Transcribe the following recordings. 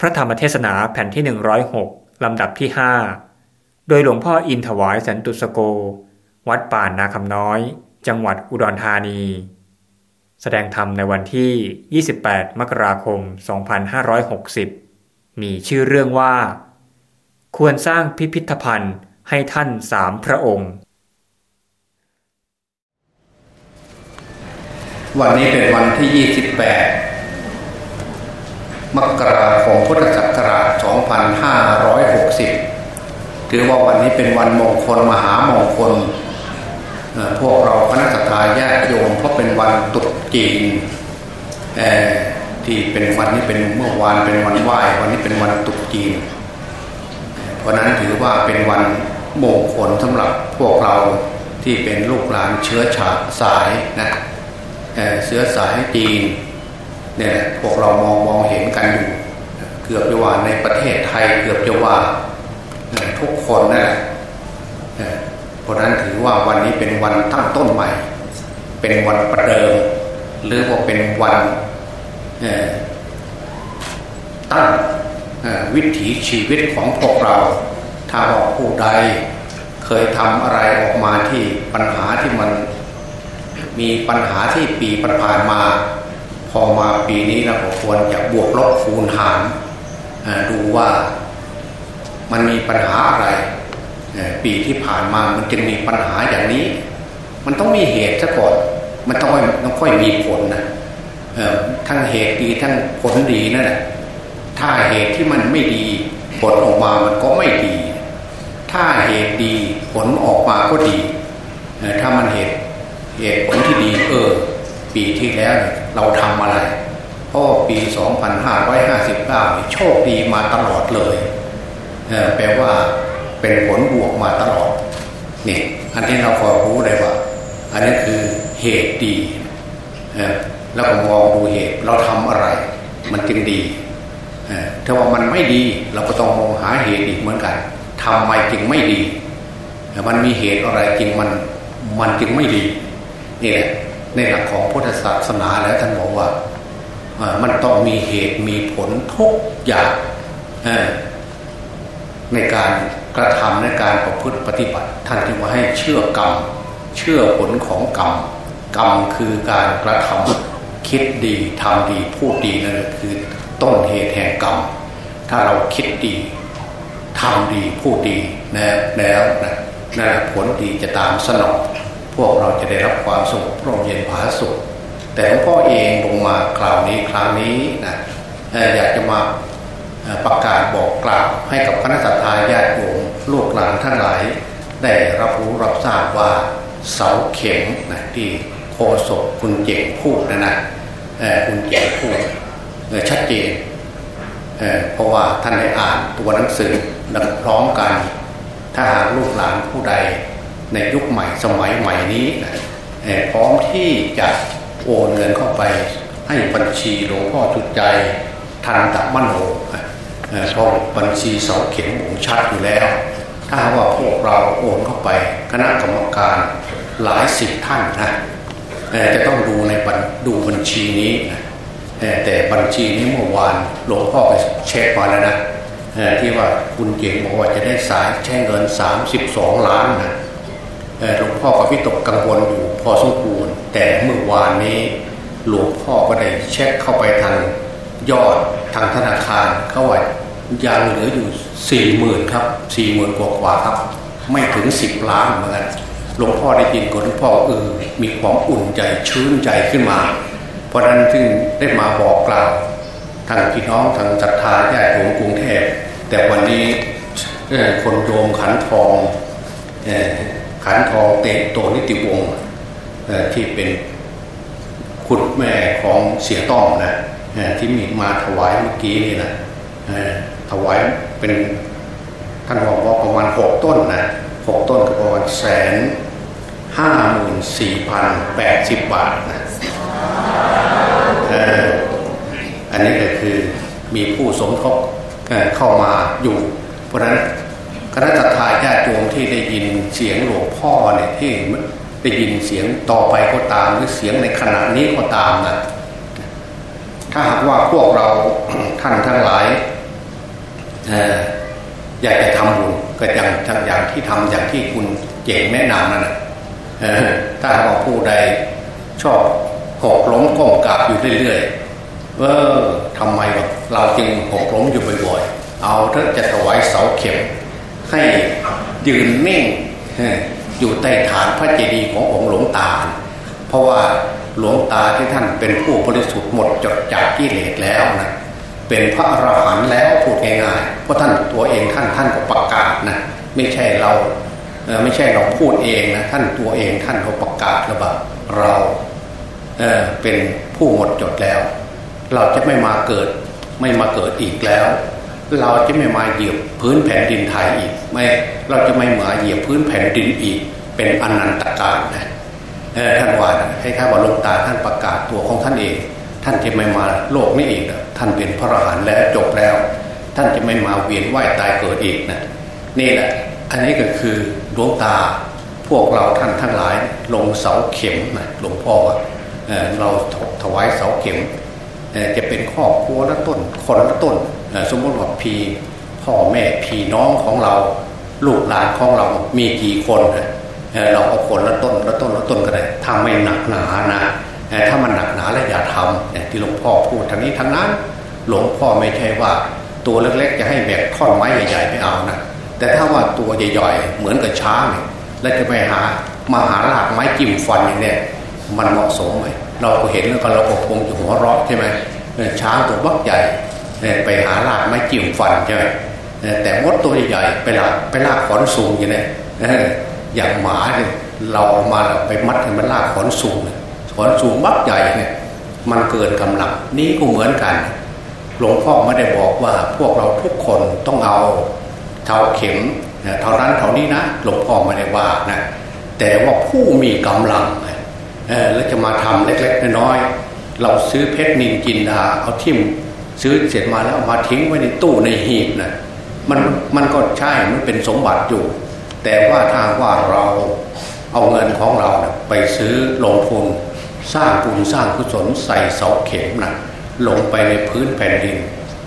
พระธรรมเทศนาแผ่นที่ 106 ลำดับที่ 5 โดยหลวงพ่ออินถวายสันตุสโก วัดป่านนาคำน้อย จังหวัดอุดรธานี แสดงธรรมในวันที่ 28 มกราคม 2560 มีชื่อเรื่องว่า ควรสร้างพิพิธภัณฑ์ให้ท่านสามพระองค์ วันนี้เป็นวันที่ 28 มกราคมพุทธศักราช 2560 ถือว่าวันนี้เป็นวันมงคลมหามงคล พวกเราคณะสัตยาญาติโยมเพราะเป็นวันตรุษจีนที่เป็นวันนี้เป็นเมื่อวานเป็นวันไหว้วันนี้เป็นวันตรุษจีน เพราะนั้นถือว่าเป็นวันมงคลสำหรับพวกเราที่เป็นลูกหลานเชื้อชาติสายนะเชื้อสายจีน เนี่ยพวกเรามองมองเห็นกันอยู่เกือบจะว่าในประเทศไทยเกือบจะว่าทุกคนนั่นแหละเพราะนั้นถือว่าวันนี้เป็นวันตั้งต้นใหม่ เป็นวันประเดิม หรือว่าเป็นวันตั้งวิถีชีวิตของพวกเรา ถ้าว่าผู้ใดเคยทำอะไรออกมาที่ปัญหาที่มันมีปัญหาที่ปีผ่านมา พอมาปีนี้เราควรจะบวกลบคูณหารดูว่ามันมีปัญหาอะไร ปีที่ผ่านมามันจึงมีปัญหาอย่างนี้ มันต้องมีเหตุซะก่อน มันต้องต้องค่อยมีผลนะทั้งเหตุดีทั้งผลดีนั่นแหละถ้าเหตุที่มันไม่ดีผลออกมามันก็ไม่ดี ถ้าเหตุดีผลออกมาก็ดี ถ้ามันเหตุเหตุผลที่ดีเออ ปีที่แล้ว เราทำอะไรพราะปี 2559 โชคดีมาตลอดเลยเแปลว่าเป็นผลบวกมาตลอดนี่อันนี้เราพอรู้เลยว่า อันนี้คือเหตุดีแล้วก็มองดูเหตุเราทำอะไร มันจึงดีถ้าว่ามันไม่ดีเราก็ต้องมองหาเหตุอีกเหมือนกันทำไมจึงไม่ดี มันมีเหตุอะไรจริงมันมันจึงไม่ดีนี่แหละ ในหลักของพุทธศาสนาแล้วท่านบอกว่ามันต้องมีเหตุมีผลทุกอย่างในการกระทำในการประพฤติปฏิบัติ ท่านจึงว่าให้เชื่อกรรม เชื่อผลของกรรม กรรมคือการกระทำคิดดีทำดีพูดดีนั่นคือต้นเหตุแห่งกรรม ถ้าเราคิดดีทำดีพูดดีนะแล้วนะนั่นผลดีจะตามสนอง พวกเราจะได้รับความสงบร่มเย็นผาสุขแต่หลวงพ่อเองลงมาคราวนี้ครั้งนี้นะอยากจะมาประกาศบอกกล่าวให้กับคณะสัตยาญาติโยมลูกหลานทั้งหลาย ได้รับรู้รับทราบว่าเสาเข็มนะที่โคศกคุณเจ๋งพูดนะนะคุณเจ๋งพูดชัดเจนเเพราะว่าท่านได้อ่านตัวหนังสือดังพร้อมกัน ถ้าหากลูกหลานผู้ใด ในยุคใหม่สมัยใหม่นี้พร้อมที่จะโอนเงินเข้าไป ให้บัญชีหลวงพ่อจุดใจทันตะมโนเพราะบัญชีเสาเข็มผมชัดอยู่แล้ว ถ้าว่าพวกเราโอนเข้าไปคณะกรรมการหลายสิบท่านนะจะต้องดูในดูบัญชีนี้นะแต่บัญชีนี้เมื่อวานหลวงพ่อไปเช็คมาแล้วนะที่ว่าคุณเก่งบอกว่าจะได้สายใช้เงิน 32 ล้านนะ หลวงพ่อก็พิตกกังวลอยู่พอสมควรแต่เมื่อวานนี้หลวงพ่อก็ได้เช็คเข้าไปทางยอดทางธนาคารเขาว่ายังเหลืออยู่สี่หมื่นครับสี่หมื่นกว่ากว่าครับ ไม่ถึงสิบล้านเหมือนกันหลวงพ่อได้ยินก็หลวงพ่อเออมีความอุ่นใจชื้นใจขึ้นมา เพราะนั้นจึงได้มาบอกกล่าวทางพี่น้องทางศรัทธาญาติโยมกรุงเทพแต่วันนี้คนโยมขันทอง ขันทองเตโตนิติวงศ์ที่เป็นคุณแม่ของเสียต้อมนะที่มีมาถวายเมื่อกี้นี่นะถวายเป็นท่านบอกว่าประมาณหกต้นนะหกต้นก็ประมาณแสนห้าหมื่นสี่พันแปดสิบบาทนะอันนี้ก็คือมีผู้สมทบเข้ามาอยู่ เพราะนั้น ณะทาญาติโยมที่ได้ยินเสียงหลวงพ่อเนี่ยที่ได้ยินเสียงต่อไปก็ตามหรือเสียงในขณะนี้ก็ตามนะถ้าหากว่าพวกเราท่านทั้งหลายอยากจะทำบุญก็อย่างอย่างที่ทำอย่างที่คุณเจ๋งแนะนำนั่นแหะถ้าว่าผู้ใดชอบหกล้มก้มกราบอยู่เรื่อยๆเออทำไมเราจึงหกล้มอยู่บ่อยๆเอาถ้าจะถวายเสาเข็ม ให้ยืนนิ่งอยู่ใต้ฐานพระเจดีย์ขององค์หลวงตา เพราะว่าหลวงตาที่ท่านเป็นผู้บริสุทธิ์หมดจดจากกิเลสแล้วนะเป็นพระอรหันต์แล้วพูดง่ายๆเพราะท่านตัวเองท่านท่านก็ประกาศนะไม่ใช่เราไม่ใช่เราพูดเองนะท่านตัวเองท่านเขาประกาศแล้วว่าเราเเป็นผู้หมดจดแล้ว เราจะไม่มาเกิดไม่มาเกิดอีกแล้ว เราจะไม่มาเหยียบพื้นแผ่นดินไทยอีก ไม่เราจะไม่มาเหยียบพื้นแผ่นดินอีก เป็นอนันตกาลนะท่านว่าให้ข้าว่าลงตาท่านประกาศตัวของท่านเอง ท่านจะไม่มาโลกนี้อีกท่านเป็นพระอรหันต์แล้วจบแล้ว ท่านจะไม่มาเวียนว่ายตายเกิดอีกนะนี่แหละ อันนี้ก็คือดวงตาพวกเราท่านทั้งหลาย ลงเสาเข็มนะหลวงพ่อเราถวายเสาเข็มจะเป็นครอบครัวละต้นคนละต้น สมมติว่าพีพ่อแม่พี่น้องของเรา ลูกหลานของเรามีกี่คนเราเอาคนละต้นละต้นละต้นก็ได้ทำไม่หนักหนานะถ้ามันหนักหนาแล้วอย่าทำที่หลวงพ่อพูดทั้งนี้ทั้งนั้น หลวงพ่อไม่ใช่ว่าตัวเล็กๆ จะให้แบกท่อนไม้ใหญ่ๆไม่เอานะแต่ถ้าว่าตัวใหญ่ๆเหมือนกับช้างเนี่ยแล้วจะไปหามาหาหลากไม้จิ้มฟันอย่างเนี้ยมันเหมาะสมไหมเราก็เห็นแล้วก็เราก็คงจะหัวเราะใช่ไหมช้างตัวบักใหญ่ ไปหาลากไม้จิ้มฟันใช่ไหมแต่มดตัวใหญ่ไปลากไปลากขอนสูงอย่างนี้อย่างหมาเนี่ยเราเอามาไปมัดให้มันลากขอนสูงขอนสูงบักใหญ่เนี่ยมันเกินกำลังนี่ก็เหมือนกัน หลวงพ่อไม่ได้บอกว่าพวกเราทุกคนต้องเอาเท่าเข็มเท่านั้นเท่านี้นะหลวงพ่อไม่ได้ว่านะแต่ว่าผู้มีกำลังแล้วจะมาทำเล็กๆน้อยๆเราซื้อเพชรนินจินดาเอาทิ่ม ซื้อเสร็จมาแล้วเอามาทิ้งไว้ในตู้ในหีบนะมันมันก็ใช่มันเป็นสมบัติอยู่ แต่ว่าถ้าว่าเราเอาเงินของเรานะไปซื้อลงทุนสร้างบุญสร้างกุศลใส่เสาเข็มนะลงไปในพื้นแผ่นดิน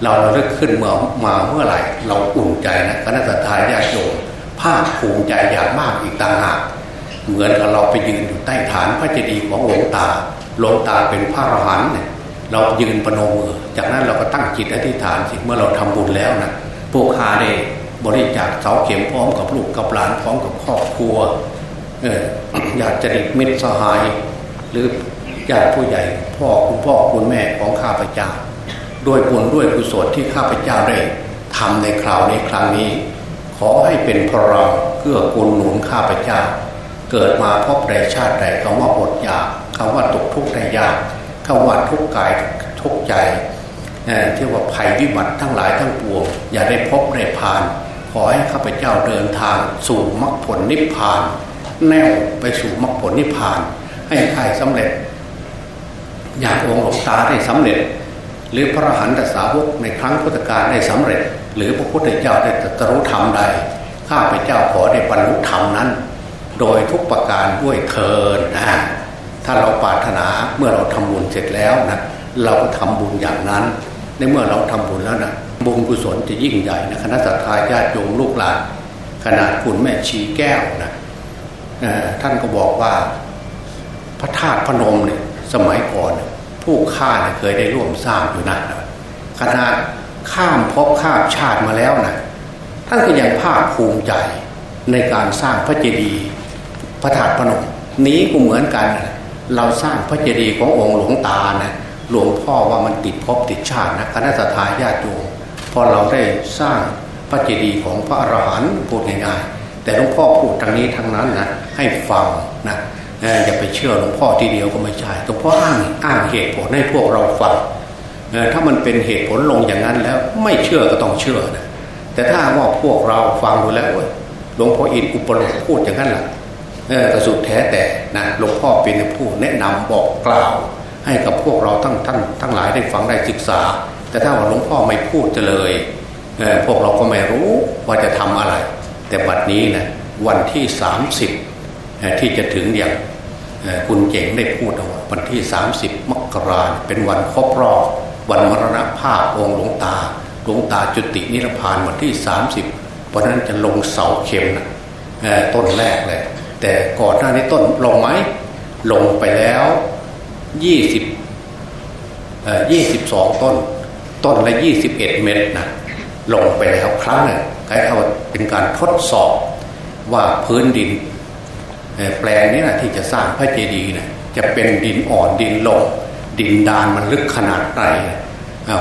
เราเราเลิกขึ้นเมื่อมาเมื่อไหร่ เราอุ่นใจนะคณะทาญาติโยมภาคภูมิใจอย่างมากอีกต่างหากเหมือนกับเราไปยืนอยู่ใต้ฐานพระเจดีย์ของหลวงตาหลวงตาเป็นพระอรหันต์เนี่ยเรายืนประนมมือ จากนั้นเราก็ตั้งจิตอธิษฐานสิเมื่อเราทำบุญแล้วนะพวกหาได้บริจาคเสาเข็มพร้อมกับลูกกับหลานพร้อมกับครอบครัวเอออยากจะดิมิตรสหาย หรือญาติผู้ใหญ่พ่อคุณพ่อคุณแม่ของข้าพเจ้าด้วยบุญด้วยกุศลที่ข้าพเจ้าได้ทำในคราวในครั้งนี้ ขอให้เป็นพลังเพื่อกุลหนุนข้าพเจ้า เกิดมาพบใดชาติใดคำว่าอดอยากคำว่าตกทุกข์ได้ยากคำว่าทุกข์กายทุกข์ใจ ที่ว่าภัยวิบัติทั้งหลายทั้งปวงอย่าได้พบได้ผ่าน ขอให้ข้าพเจ้าเดินทางสู่มรรคผลนิพพาน แนวไปสู่มรรคผลนิพพาน ให้ใครสำเร็จ อย่างองค์หลวงตาได้สำเร็จ หรือพระหันตสาวกในครั้งพุทธกาลได้สำเร็จ หรือพระพุทธเจ้าได้ตรัสธรรมใดข้าพเจ้าขอได้บรรลุธรรมนั้น โดยทุกประการด้วยเทินนะถ้าเราปรารถนาเมื่อเราทำบุญเสร็จแล้วนะเราก็ทำบุญอย่างนั้น ในเมื่อเราทำบุญแล้วนะบุญกุศลจะยิ่งใหญ่นะคณะสัตยาญาติโยมลูกหลานขนาดคุณแม่ชีแก้วนะท่านก็บอกว่าพระธาตุพนมเนี่ยสมัยก่อนผู้ฆ่าเนี่ยเคยได้ร่วมสร้างอยู่นะขนาดข้ามพบข้ามชาติมาแล้วนะท่านก็ยังภาคภูมิใจในการสร้างพระเจดีย์พระธาตุพนม นี้ก็เหมือนกัน เราสร้างพระเจดีย์ขององค์หลวงตานะ หลวงพ่อว่ามันติดภพติดชาตินะคณะสัตยาติโยมพอเราได้สร้างพระเจดีย์ของพระอรหันต์พูดง่ายๆแต่หลวงพ่อพูดทางนี้ทางนั้นนะให้ฟังนะอย่าไปเชื่อหลวงพ่อทีเดียวก็ไม่ใช่หลวงพ่ออ้างอ้างเหตุผลให้พวกเราฟังถ้ามันเป็นเหตุผลลงอย่างนั้นแล้วไม่เชื่อก็ต้องเชื่อนะแต่ถ้าว่าพวกเราฟังดูแล้วหลวงพ่ออินอุปโลกพูดอย่างนั้นแหละเออกระสุดแท้แต่นะหลวงพ่อเป็นผู้แนะนำบอกกล่าว ให้กับพวกเราทั้งทั้งทั้งหลายได้ฟังได้ศึกษา แต่ถ้าว่าหลวงพ่อไม่พูดจะเลยเพวกเราก็ไม่รู้ว่าจะทำอะไร แต่บัดนี้นะวันที่สามสิบที่จะถึงอย่างคุณเจ๋งได้พูดเอาวันที่ 30 มกราเป็นวันครบรอบวันมรณภาพองค์หลวงตาหลวงตาจุตินิพพานวันที่ 30เพราะนั้นจะลงเสาเข็มนะต้นแรกเลย แต่ก่อนหน้านี้ต้นลงไหมลงไปแล้ว ยี่สิบยี่สิบสองต้น ต้นละยี่สิบเอ็ดเมตรนะลงไปแล้วครั้งหนึ่งคล้ายๆเป็นการทดสอบว่าพื้นดินแปลงนี้นะที่จะสร้างพระเจดีย์นะจะเป็นดินอ่อนดินลงดินดานมันลึกขนาดไหน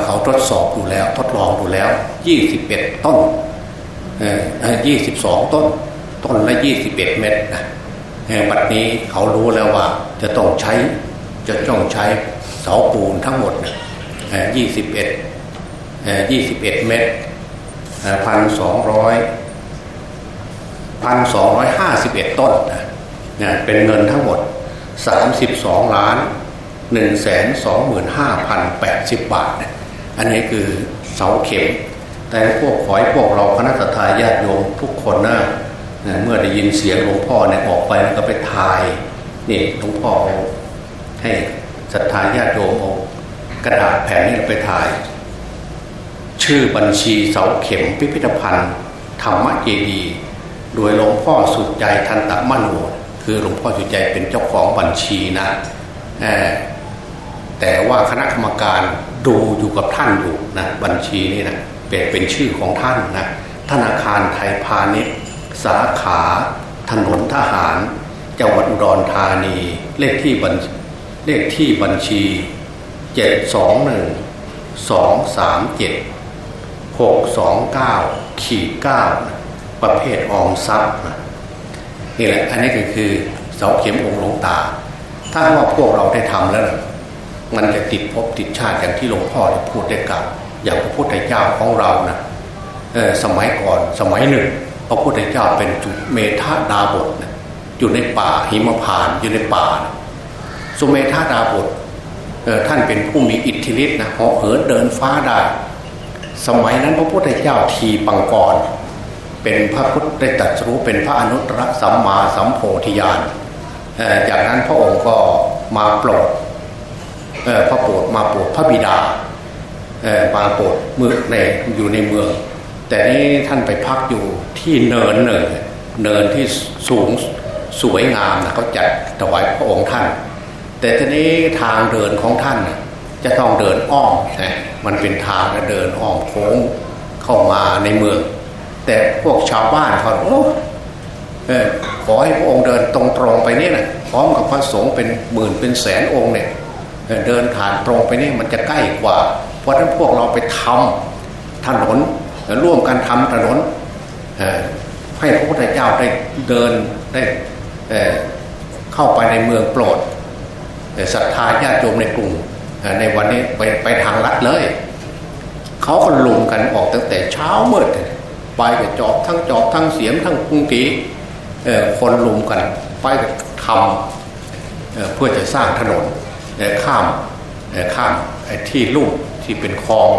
เขาทดสอบดูแล้วทดลองดูแล้วยี่สิบเอ็ดต้นยี่สิบสองต้น ต้นละยี่สิบเอ็ดเมตรนะบัดนี้เขารู้แล้วว่าจะต้องใช้ จะต้องใช้เสาปูนทั้งหมดยี่สิบเอ็ดยี่สิบเอ็ดเมตรพันสองร้อยพันสองร้อยห้าสิบเอ็ดต้นนะเป็นเงินทั้งหมดสามสิบสองล้านหนึ่งแสนสองหมื่นห้าพันแปดสิบบาท อันนี้คือเสาเข็ม แต่พวกขอยพวกเราคณะทาญาติโยมทุกคนนะเมื่อได้ยินเสียงหลวงพ่อเนี่ยออกไปก็ไปทายนี่หลวงพ่อ ให้ศรัทธาญาติโยมเอากระดาษแผ่นนี้ไปถ่าย ชื่อบัญชีเสาเข็มพิพิธภัณฑ์ ธรรมเจดีโดยหลวงพ่อสุดใจทันตะมโนคือหลวงพ่อสุดใจเป็นเจ้าของบัญชีนะแต่ว่าคณะกรรมการดูอยู่กับท่านอยู่นะบัญชีนี่นะเป็นเป็นชื่อของท่านนะธนาคารไทยพาณิชย์สาขา ถนนทหาร จังหวัดอุดรธานี เลขที่บัญชี เลขที่บัญชีเจ็ดสองหนึ่งสองสามเจ็ดหกสองเก้าขีดเก้าประเภทออมทรัพย์นี่แหละอันนี้ก็คือเสาเข็มองค์หลวงตา ถ้าว่าพวกเราได้ทำแล้วมันจะติดภพติดชาติอย่างที่หลวงพ่อได้พูดได้กล่าวอย่างพระพุทธเจ้าของเรานะสมัยก่อนสมัยหนึ่งพระพุทธเจ้าเป็นจุเมธาดาบทอยู่ในป่าหิมพานอยู่ในป่า สุเมธาดาบทท่านเป็นผู้มีอิทธิฤทธิ์นะเหาะเหินเดินฟ้าได้ สมัยนั้นพระพุทธเจ้าทีปังกร เป็นพระพุทธได้ตรัสรู้เป็นพระอนุตตรสัมมาสัมโพธิญาณจากนั้นพระองค์ก็มาโปรดพระโปรดมาโปรดพระบิดามาโปรดเมืองในอยู่ในเมือง แต่นี้ท่านไปพักอยู่ที่เนินเนินเนินที่สูงสวยงามนะเขาจัดถวายพระองค์ท่าน แต่ทีนี้ทางเดินของท่านจะต้องเดินอ้อมนะมันเป็นทางเดินอ้อมโค้งเข้ามาในเมือง แต่พวกชาวบ้านเขาโอ้ขอให้พระองค์เดินตรงๆไปนี่นะพร้อมกับพระสงฆ์เป็นหมื่นเป็นแสนองค์เนี่ยเดินผ่านตรงไปนี่มันจะใกล้กว่า เพราะฉะนั้นพวกเราไปทำถนนร่วมกันทำถนนให้พระพุทธเจ้าได้เดินได้เข้าไปในเมืองโปรด ศรัทธาญาติโยมในกรุงในวันนี้ไปไปทางลัดเลย เขาก็ลุมกันออกตั้งแต่เช้ามืดไปกับจอบทั้งจอบทั้งเสียมทั้งกุงกีคนลุมกันไปทำเพื่อจะสร้างถนนข้ามข้ามที่ลุ่มที่เป็นคลอง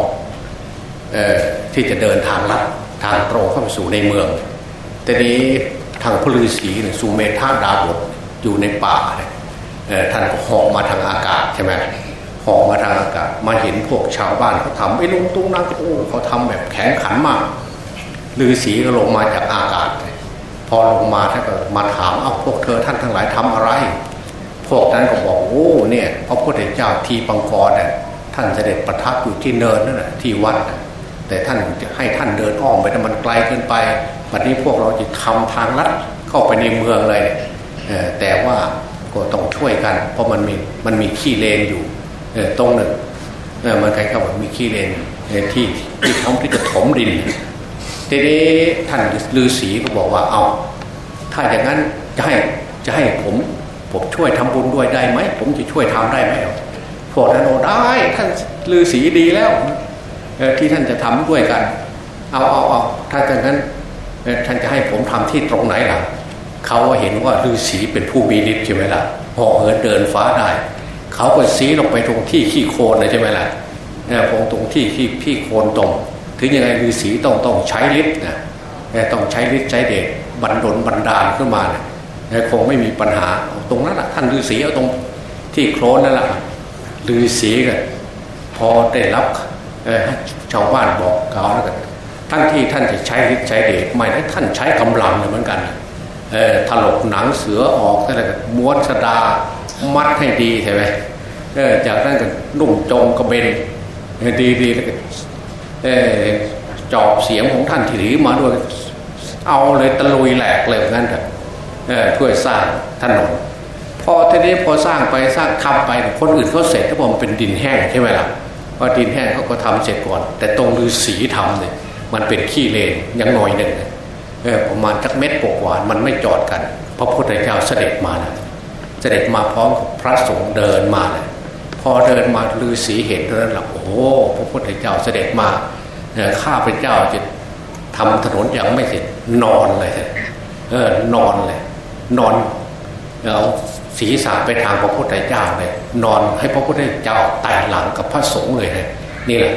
ที่จะเดินทางลัดทางตรงเข้าไปสู่ในเมือง แต่นี้ทางพลือศีสุเมธาดาบทอยู่ในป่าเนี่ย ท่านก็หอกมาทางอากาศใช่ไหมหอกมาทางอากาศ มาเห็นพวกชาวบ้านเขาทำไอ้ลุงตุ้งนั่งโอ้เขาทำแบบแข็งขันมากลือศีก็ลงมาจากอากาศ พอลงมาท่านก็มาถามเอาพวกเธอท่านทั้งหลายทำอะไร พวกนั้นก็บอกโอ้เนี่ยพระพุทธเจ้าทีปังกรเนี่ยท่านเสด็จประทับอยู่ที่เนินนั่นแหะที่วัดแต่ท่านจะให้ท่านเดินอ้อมไปแต่มันไกลเกินไปวันนี้พวกเราจะทำทางลัดเข้าไปในเมืองเลยแต่ว่า ก็ต้องช่วยกัน เพราะมันมีมันมีขี้เลนอยู่ตรงหนึ่งมันใครเขาบอกมีขี้เลนที่ที่ท้องที่จะถมดินทีนี้ท่านฤาษีก็บอกว่าเอาถ้าอย่างนั้นจะให้จะให้ผม ผมช่วยทำบุญด้วยได้ไหมผมจะช่วยทำได้ไหมพวกนั้นโอ้ได้ท่านฤาษีดีแล้วที่ท่านจะทำด้วยกัน เอาเอาเอาถ้าอย่างนั้นท่านจะให้ผมทำที่ตรงไหนล่ะ เขาเห็นว่าฤาษีเป็นผู้มีฤทธิ์ใช่ไหมล่ะหอเหินเดินฟ้าได้ เขาก็ซีลงไปตรงที่ขี้โคลนเลยใช่ไหมล่ะเนี่ยพงตรงที่ที่พี่โคลนตรง ถึงยังไงฤาษีต้องต้องใช้ฤทธิ์นะต้องใช้ฤทธิ์ใช้เดชบันดลบันดาลขึ้นมาเนี่ยคงไม่มีปัญหาตรงนั้นแหะท่านฤาษีเอาตรงที่โคลนนั่นแหละฤาษีกันพอได้รับชาวบ้านบอกกล่าวแล้วกันทั้งที่ท่านจะใช้ฤทธิ์ใช้เดชไม่ได้ท่านใช้กำลังเหมือนกันเออ ถลกหนังเสือออกอะไรกันม้วนสดามัดให้ดีใช่ไหมเออจากนั้นก็นุ่งจงกระเบนดีดีแล้วก็เออจอบเสียงของท่านถือมาด้วย เอาเลยตะลุยแหลกเลยงั้นเถอะเออช่วยสร้างถนนพอทีนี้พอสร้างไปสร้างทำไปคนอื่นเขาเสร็จก็บอกมันเป็นดินแห้งใช่ไหมล่ะพอดินแห้งเขาก็ทำเสร็จก่อน แต่ตรงฤาษีทำเนี่ยมันเป็นขี้เลนยังหน่อยหนึ่งเออ ประมาณจักเม็ดปกหวานมันไม่จอดกัน พระพุทธเจ้าเสด็จมาแล้วเสด็จมาพร้อมกับพระสงฆ์เดินมาเลยพอเดินมาฤาษีเห็นเดินหลับโอ้พระพุทธเจ้าเสด็จมาข้าพเจ้าจะทำถนนยังไม่เสร็จนอนเลยเออนอนเลยนอนเอาศีรษะไปทางพระพุทธเจ้าเลยนอนให้พระพุทธเจ้าไต่หลังกับพระสงฆ์เลยนะนี่แหละ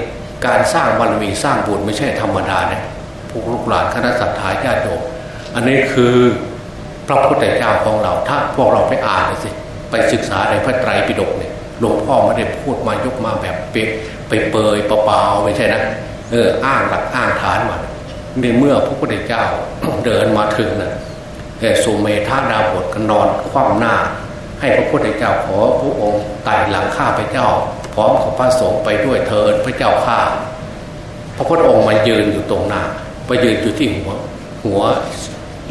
การสร้างบารมีสร้างบุญไม่ใช่ธรรมดาเนี่ย ลูกหลานคณะสัตยาญาติโยมอันนี้คือพระพุทธเจ้าของเรา ถ้าพวกเราไปอ่านสิไปศึกษาในพระไตรปิฎกเนี่ยหลวงพ่อไม่ได้พูดมายกมาแบบเปไปเปยเปล่าๆไม่ใช่นะเอออ้างหลักอ้างฐานมาในเมื่อพระพุทธเจ้าเดินมาถึงนะสุเมธาดาบทก็นอนคว่ำหน้า ให้พระพุทธเจ้าขอพระองค์ไต่หลังข้าพระเจ้า พร้อมกับพระสงฆ์ไปด้วยเถิดพระเจ้าข้าพระพุทธองค์มายืนอยู่ตรงหน้า ไปยืนอยู่ที่หัวหัว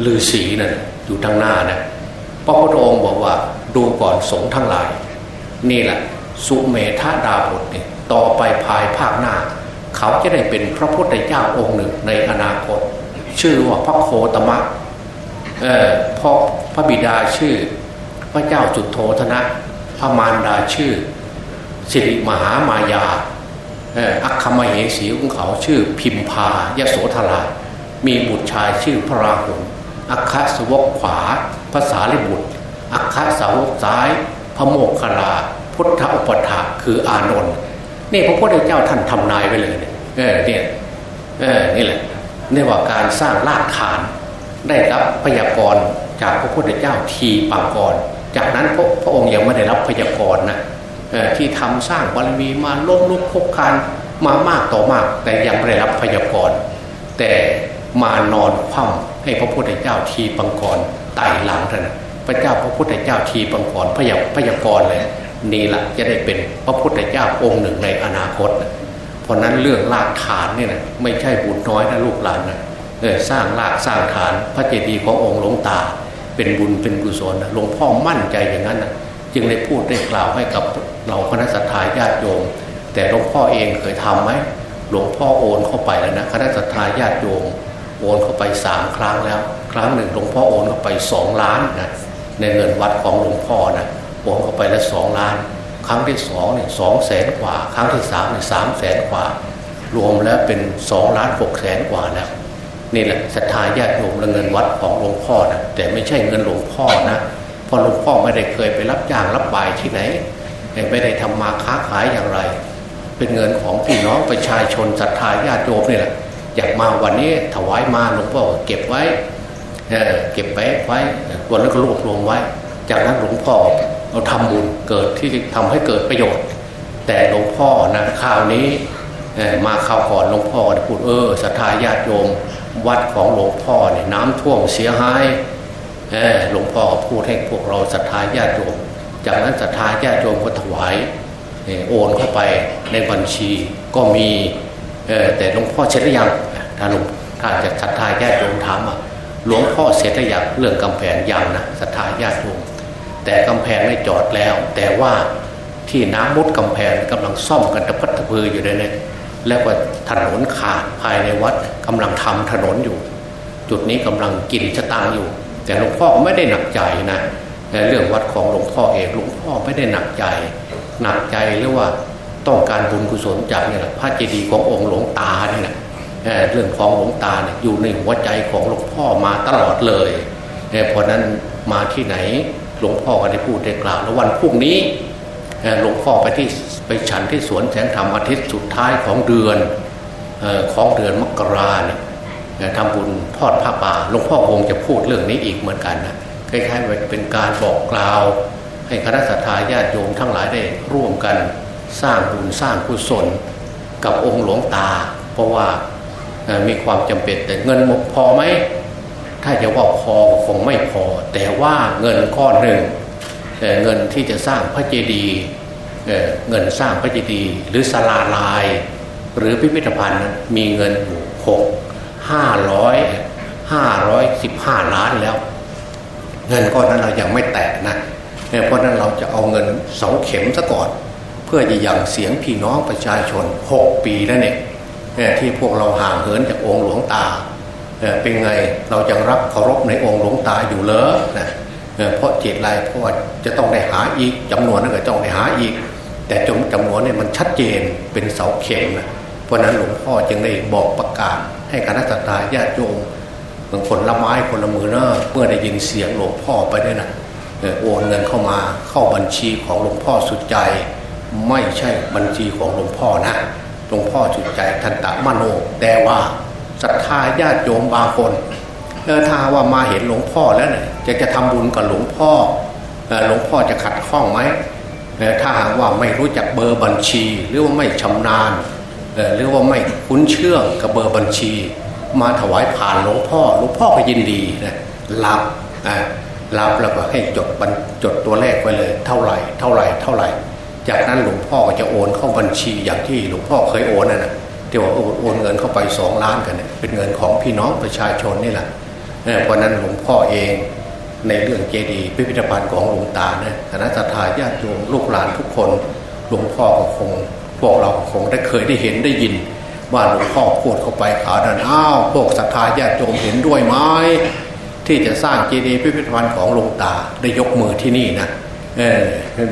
ลือศีนั่นอยู่ทางหน้านะพระพุทธองค์บอกว่าดูก่อนสงฆ์ทั้งหลาย นี่แหละ สุเมธาดาบทเนี่ยต่อไปภายภาคหน้า เขาจะได้เป็นพระพุทธเจ้าองค์หนึ่งในอนาคต ชื่อว่าพระโคตมะเออพ่อพระบิดาชื่อ พระเจ้าจุดโทธนะ พระมารดาชื่อ สิริมหามายา อัคคมเหสีของเขาชื่อพิมพายโสธรา มีบุตรชายชื่อพระราหุลอัคคสวกขวาภาษาลิบุตร อัคคสาวกซ้าย พระโมกขลา พุทธอุปถาคืออานนท์นี่พระพุทธเจ้าท่านทำนายไว้เลยเนี่ยเออเนี่ยเออนี่แหละนี่ว่าการสร้างรากฐานได้รับพยากรณ์จากพระพุทธเจ้าทีปากร จากนั้นพระพระองค์ยังไม่ได้รับพยากรณ์นะ ที่ทำสร้างบารมีมาล้มลุกคบคานมามากต่อมาก แต่ยังไม่ได้รับพยากรณ์แต่มานอนคว่ำให้พระพุทธเจ้าทีปังกรไต่หลังท่านพระเจ้าพระพุทธเจ้าทีปังกรพยาพยากรเลยนี่แหละจะได้เป็นพระพุทธเจ้าองค์หนึ่งในอนาคต เพราะนั้นเรื่องรากฐานเนี่ยนะไม่ใช่บุญน้อยนะลูกหลานนะสร้างรากสร้างฐานพระเจดีย์ขององค์หลวงตา เป็นบุญเป็นกุศลหลวงพ่อมั่นใจอย่างนั้นนะ จึงได้พูดได้กล่าวให้กับเราคณะสัตยาญาติโยม แต่หลวงพ่อเองเคยทํำไหมหลวงพ่อโอนเข้าไปแล้วนะคณะสัตยาญาติโยมโอนเข้าไปสามครั้งแล้ว ครั้งหนึ่งหลวงพ่อโอนเข้าไปสองล้านนะในเงินวัดของหลวงพ่อนะโอนเข้าไปแล้วสองล้าน ครั้งที่สองเนี่ยสองแสนกว่า ครั้งที่สามเนี่ยสามแสนกว่า รวมแล้วเป็นสองล้านหกแสนกว่าแล้วนี่แหละศรัทธาญาติโยมและเงินวัดของหลวงพ่อนะแต่ไม่ใช่เงินหลวงพ่อนะ พราะหลวงพ่อไม่ได้เคยไปรับจ้างรับบายที่ไหน ไม่ได้ทำมาค้าขายอย่างไร เป็นเงินของพี่น้องประชาชนศรัทธาญาติโยมนี่แหละอยากมาวันนี้ถวายมาหลวงพ่อเก็บไว้เก็บไปไว้วันแล้วก็รวบรวมไว้ จากนั้นหลวงพ่อเราทำบุญเกิดที่ทำให้เกิดประโยชน์ แต่หลวงพ่อนะคราวนี้มาข่าวก่อนหลวงพ่อพูดเออศรัทธาญาติโยม วัดของหลวงพ่อเนี่ยน้ำท่วมเสียหาย หลวงพ่อพูดให้พวกเราศรัทธาญาติโยมจากนั้นศรัทธาญาติโยมก็ถวายโอนเข้าไปในบัญชีก็มีแต่หลวงพ่อเสร็จหรือยังถ้าหลวงถ้าจะศรัทธาญาติโยมถามอะหลวงพ่อเสร็จหรือยังเรื่องกำแพงยังนะศรัทธาญาติโยมแต่กำแพงไม่จอดแล้ว แต่ว่าที่น้ำมุดกำแพงกำลังซ่อมกันตะพัดตะพืออยู่เลยเนี่ยแล้วก็ถนนขาดภายในวัดกำลังทำถนนอยู่ จุดนี้กำลังกินชะตางอยู่ แต่หลวงพ่อไม่ได้หนักใจนะในเรื่องวัดของหลวงพ่อเองหลวงพ่อไม่ได้หนักใจ หนักใจหรือว่าต้องการบุญกุศลจากเนี่ยพระเจดีย์ขององค์หลวงตาเนี่ยเรื่องของหลวงตาเนี่ยอยู่ในหัวใจของหลวงพ่อมาตลอดเลยเพราะนั้นมาที่ไหนหลวงพ่อก็ได้พูดได้กล่าวแล้ววันพรุ่งนี้หลวงพ่อไปที่ไปฉันที่สวนแสงธรรมอาทิตย์สุดท้ายของเดือนของเดือนมกราเนี่ย ทำบุญทอดผ้าป่าหลวงพ่อคงจะพูดเรื่องนี้อีกเหมือนกันนะคล้ายๆเป็นการบอกกล่าว ให้คณะสัตยาญาติโยมทั้งหลายได้ร่วมกันสร้างบุญสร้างกุศล กับองค์หลวงตา เพราะว่ามีความจำเป็นแต่เงินพอไหมถ้าจะว่าพอคงไม่พอ แต่ว่าเงินก้อนหนึ่งเงินที่จะสร้างพระเจดีย์เงินสร้างพระเจดีย์หรือศาลาลาย หรือพิพิธภัณฑ์มีเงินอยู่หก ห้าร้อยห้าร้อยสิบห้าล้านแล้ว เงินก้อนนั้นเรายังไม่แตกนะเพราะนั้นเราจะเอาเงินเสาเข็มซะก่อน เพื่อจะยังเสียงพี่น้องประชาชนหกปีแล้วเนี่ยที่พวกเราห่างเหินจากองค์หลวงตาเป็นไงเรายังรับเคารพในองค์หลวงตาอยู่เลอนะเพราะเจตไรเพราะว่าจะต้องได้หาอีกจำนวนนั่นก็ต้องได้หาอีก แต่จำจำนวนเนี่ยมันชัดเจนเป็นเสาเข็มนะเพราะนั้นหลวงพ่อจึงได้บอกประกาศให้คณะสัตยาญาติโยมบางคนละไม้คนละมือเนอะเมื่อได้ยินเสียงหลวงพ่อไปได้นะโอนเงินเข้ามาเข้าบัญชีของหลวงพ่อสุดใจ ไม่ใช่บัญชีของหลวงพ่อนะหลวงพ่อสุดใจทันตะมโน แต่ว่าศรัทธาญาติโยมบางคนเออถ้าว่ามาเห็นหลวงพ่อแล้วเนี่ยจะจะทำบุญกับหลวงพ่อหลวงพ่อจะขัดข้องไหมถ้าหากว่าไม่รู้จักเบอร์บัญชีหรือว่าไม่ชำนาญ หรือว่าไม่คุ้นเชื่องกับเบอร์บัญชี มาถวายผ่านหลวงพ่อหลวงพ่อก็ยินดีนะรับรับแล้วก็ให้จดบัญจดตัวเลขไว้เลย เท่าไหร่ เท่าไหร่เท่าไหร่ จากนั้นหลวงพ่อก็จะโอนเข้าบัญชีอย่างที่หลวงพ่อเคยโอนนะนะที่ว่าโอนเงินเข้าไปสองล้านกันเนี่ยเป็นเงินของพี่น้องประชาชนนี่แหละเพราะนั้นหลวงพ่อเองในเรื่องเจดีย์พิพิธภัณฑ์ของหลวงตาเนี่ยคณะทาญาติโยมลูกหลานทุกคนหลวงพ่อก็คง วกเราคงได้เคยได้เห็นได้ยิน ว่าหลวงพ่อพูดเข้าไปขาดันอ้าวพวกศรัทธาญาติโยมเห็นด้วยไหมที่จะสร้างเจดีย์พิพิธภัณฑ์ของหลวงตาได้ยกมือที่นี่นะเออ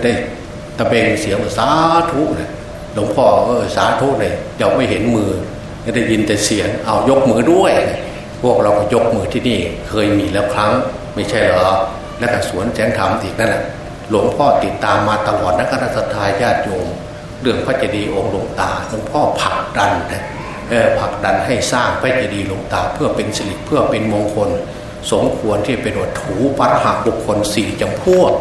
ได้ตะเบงเสียงสาธุเนี่ยหลวงพ่อเออสาธุเลยจะไม่เห็นมือได้ยินแต่เสียงเอายกมือด้วย พวกเราก็ยกมือที่นี่เคยมีแล้วครั้งไม่ใช่เหรอและก็สวนแสงธรรมอีกนั่นแหละหลวงพ่อติดตามมาตลอดนักการศรัทธาญาติโยม เรื่องพระเจดีย์องค์หลวงตาหลวงพ่อผลักดันนะผลักดันให้สร้างพระเจดีย์หลวงตา เพื่อเป็นสิริเพื่อเป็นมงคล สมควรที่เป็นวัตถุปรหาบุคคลสี่จำพวก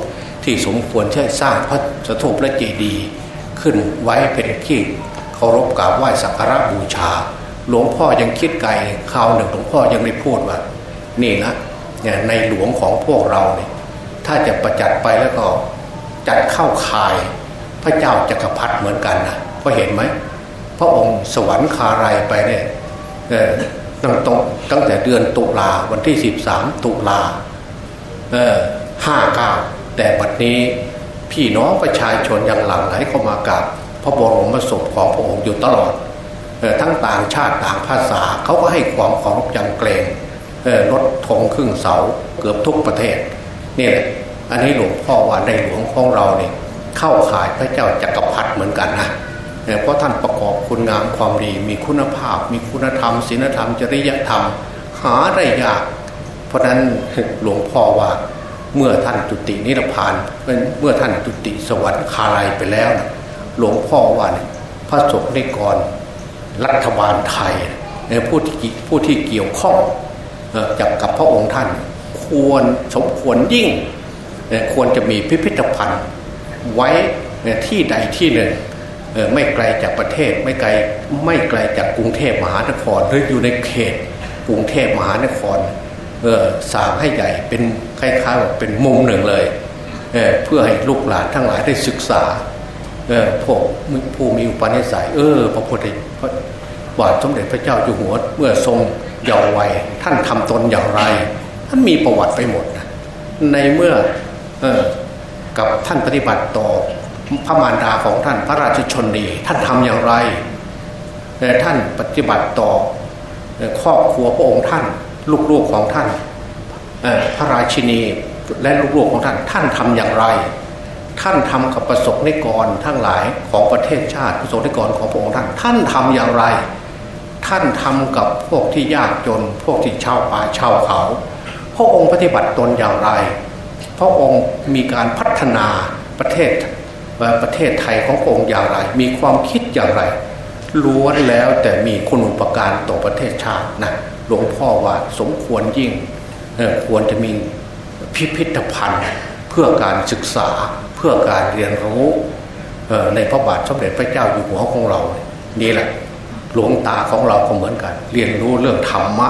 ที่สมควรที่สร้างพระสถูปและเจดีย์ขึ้นไว้เป็นที่เคารพกราบไหว้สักการะบูชา หลวงพ่อยังคิดไกลคราวหนึ่งหลวงพ่อยังได้พูดว่านี่นะในหลวงของพวกเราเนี่ยถ้าจะประจัดไปแล้วก็จัดเข้าคาย พระเจ้าจักรพรรดิเหมือนกันนะพอเห็นไหมพระองค์สวรรคารายไปเนี่ยตั้งตตั้งแต่เดือนตุลาวันที่สิบสามตุลาห้าเก้าแต่บัดนี้พี่น้องประชาชนยังหลั่งไหลเข้ามากับพระบรมศพของพระองค์อยู่ตลอดทั้งต่างชาติต่างภาษาเขาก็ให้ความเคารพจังเกรงรถธงครึ่งเสาเกือบทุกประเทศนี่แหละอันนี้หลวงพ่อว่าในหลวงของเราเนี่ย เข้าข่ายพระเจ้าจักรพรรดิเหมือนกันนะเพราะท่านประกอบคุณงามความดี มีคุณภาพ มีคุณธรรมศีลธรรม จริยธรรม หาได้ยาก เพราะนั้นหลวงพ่อว่าเมื่อท่านจุตินิพพานเมื่อท่านจุติสวรรคาลัยไปแล้วนะหลวงพ่อว่าเนี่ยพระสงฆ์ในก่อนรัฐบาลไทยผู้ที่ผู้ที่เกี่ยวข้องจับกับพระองค์ท่าน ควรสมควรยิ่ง ควรจะมีพิพิธภัณฑ์ ไว้ที่ใดที่หนึ่งไม่ไกลจากประเทศไม่ไกลไม่ไกลจากกรุงเทพมหานครหรืออยู่ในเขตกรุงเทพมหานครเออสร้างให้ใหญ่เป็นคล้ายๆแบบเป็นมุมหนึ่งเลยเเพื่อให้ลูกหลานทั้งหลายได้ศึกษาเออพวกผู้มีอุปนิสัยเออ พระพุทธบาทสมเด็จพระเจ้าอยู่หัวเมื่อทรงเยาว์วัยท่านทำตนอย่างไร ท่านมีประวัติไปหมด ในเมื่ออ กับท่านปฏิบัติต่อพระมารดาของท่านพระราชชนนีท่านทำอย่างไรท่านปฏิบัติต่อครอบครัวพระองค์ท่าน ลูกๆของท่านพระราชินีและลูกๆของท่านท่านทำอย่างไร ท่านทำกับประสบนิกรทั้งหลายของประเทศชาติประสบนิกรของพระองค์ท่าน ท่านทำอย่างไร ท่านทำกับพวกที่ยากจน พวกที่ชาวป่าชาวเขาพระองค์ปฏิบัติตนอย่างไร ระองค์มีการพัฒนาประเทศประเทศไทยขององค์อย่างไร มีความคิดอย่างไรล้วนแล้วแต่มีคุณอุปการต่อประเทศชาตินะหลวงพ่อว่าสมควรยิ่งควรจะมีพิพิธภัณฑ์เพื่อการศึกษาเพื่อการเรียนรู้ในพระบาทสมเด็จพระเจ้าอยู่หัวของเรา นี่แหละหลวงตาของเราก็เหมือนกัน เรียนรู้เรื่องธรรมะ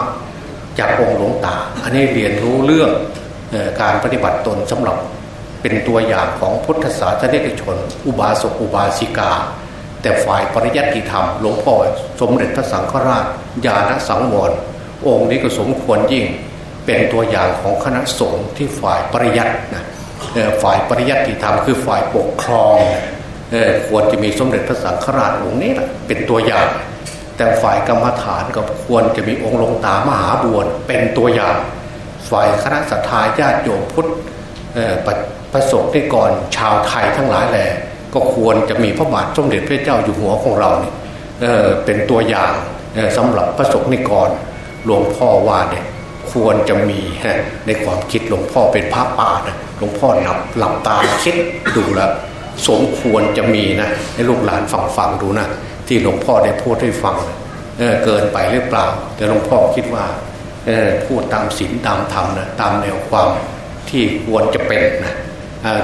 จากองค์หลวงตา อันนี้เรียนรู้เรื่อง การปฏิบัติตนสำหรับเป็นตัวอย่างของพุทธศาสนิกชน อุบาสกอุบาสิกา แต่ฝ่ายปริยัติธรรมหลวงพ่อสมเด็จพระสังฆราชญาณสังวรองค์นี้ก็สมควรยิ่งเป็นตัวอย่างของคณะสงฆ์ที่ฝ่ายปริยัตินะฝ่ายปริยัติธรรมคือฝ่ายปกครองควรจะมีสมเด็จพระสังฆราชองค์นี้แหละเป็นตัวอย่าง แต่ฝ่ายกรรมฐานก็ควรจะมีองค์หลวงตามหาบวนเป็นตัวอย่าง ฝ่ายคณะสัตยาญาติโยมพุทธประสบนิกรชาวไทยทั้งหลายแหละก็ควรจะมีพระบาทสมเด็จพระเจ้าอยู่หัวของเราเนี่ยเเป็นตัวอย่างสำหรับประสบนิกรหลวงพ่อว่าเนี่ยควรจะมีในความคิดหลวงพ่อเป็นพระป่านะหลวงพ่อหลับหลับตาคิดดูแล้ว สมควรจะมีนะให้ลูกหลานฟังฟังดูนะที่หลวงพ่อได้พูดให้ฟังเเกินไปหรือเปล่า แต่หลวงพ่อคิดว่า พูดตามศีลตามธรรมนะตามแนวความที่ควรจะเป็นนะ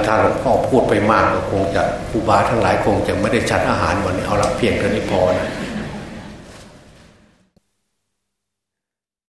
ถ้าหลวงพ่อพูดไปมากก็คงจะครูบาทั้งหลายคงจะไม่ได้ชัดอาหารวันนี้เอาละเพียงเท่านี้พอนะ